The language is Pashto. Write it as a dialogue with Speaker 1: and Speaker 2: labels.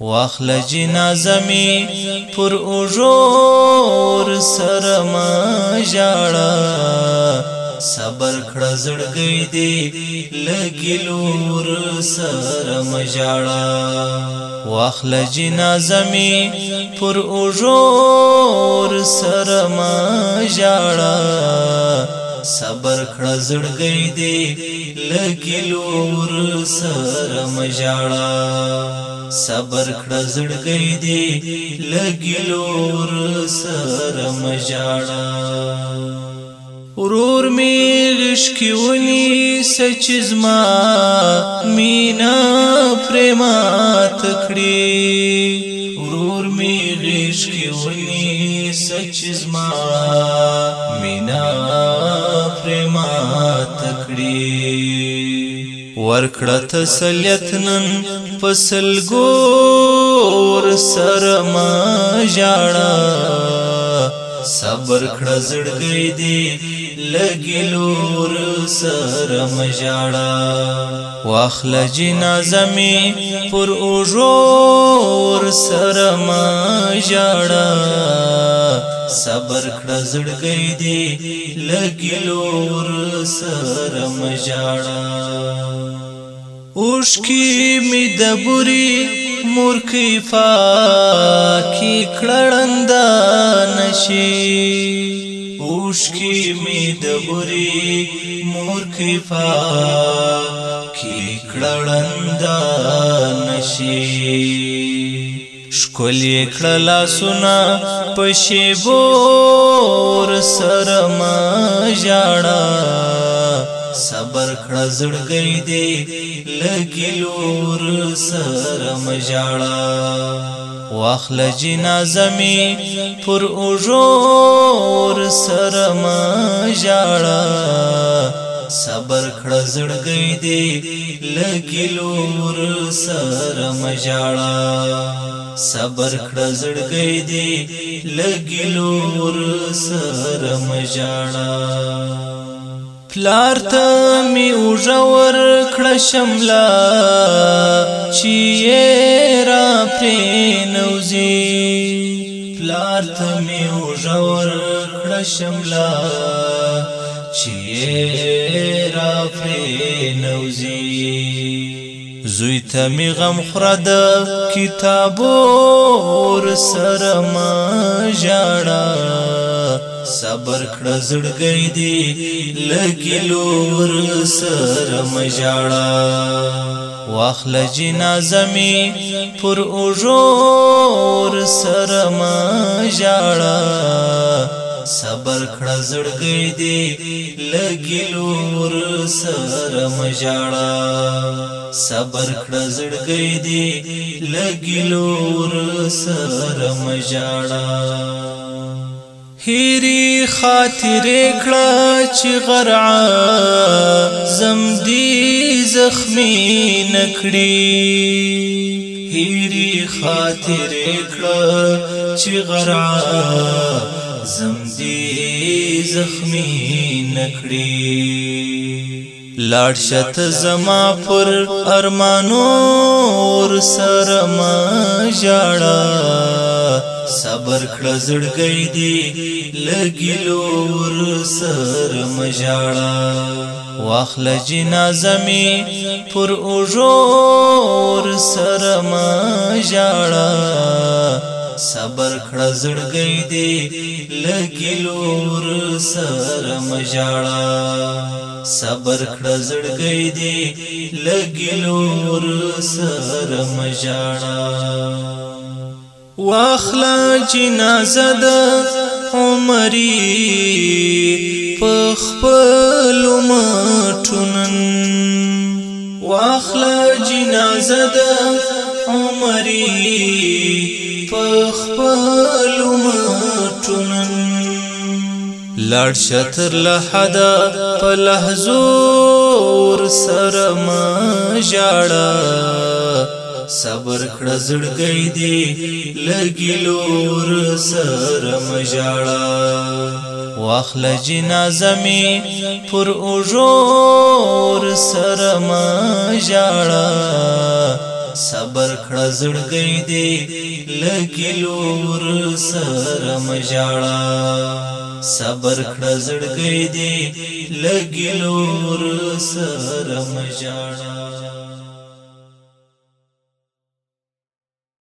Speaker 1: واخل جنازه می پر اوجور سره ما ژړه صبر کړه زړګي دی لګلور سره ما ژړه واخل جنازه می پر اوجور سره ما ژړه صبر کړه زړګي دې لګلو ور سره مژاړه صبر کړه زړګي دې لګلو ور سره مژاړه ورور می غش کی ونی سچ زما مینا پرما تکړي ورور می غش کی ونی سچ زما مینا کړی ورکړه تسلیت نن فصل ګور سره ما ژړا صبر کړه زړګي دی لګي لور سره مژاړه واخل جنازه می پر اوجور سره ما ژړا صبر کړه زړګي دې لګلور سره مجاړه اوشکی می د بوري مور کیفا کی کړند نشي اوشکی می د بوري مور کیفا کی کړند نشي شکل کړه لاسونه پشیبور سرم جاړه صبر کړه زړګي دې لګلور سرم جاړه واخل جنازه می پر اوجور سرم جاړه صبر کړه زړګي دې لګیلور سره مجاړه صبر کړه زړګي دې لګیلور سره مجاړه پلار ته می وژور کړه شملا چې را پرې نوځي پلار ته می وژور کړه شملا چې را پرې نوزي زوی ته می غم خره د کتابور سره ما ژړا صبر کړه زړګي دی لګي لور سره ما ژړا واخل جنازه می پر اوجور سره ما ژړا صبر کړه زړګي دی لګیلور سره مژاړه صبر کړه زړګي دی لګیلور سره مژاړه هیری خاطر کړه چې غرع زم دي زخمی نکړي هیری خاطر کړه چې غرع زم دې زخمی نکړي لاړ شت زما پر ارمانو ور سره ما ژړا صبر کړه زړګي دې لګیلور سره ما ژړا واخل جنازه می پر اوجور سره ما ژړا صبر کړه زړګي دې لګیلور سره مجاړه صبر کړه زړګي دې لګیلور سره مجاړه واخلا جنازه د عمرې په خپل مټونن واخلا جنازه د عمرې پخپل مټونن لړ شتر لحدا په لحظور سره ما ژړا صبر کړه زړګی دی لګیلور سره مژړا واخل جنازه می پر اوجور سره ما ژړا صبر کړه زړګي دې لکلو ور سره مجاړه صبر کړه زړګي دې لکلو ور سره مجاړه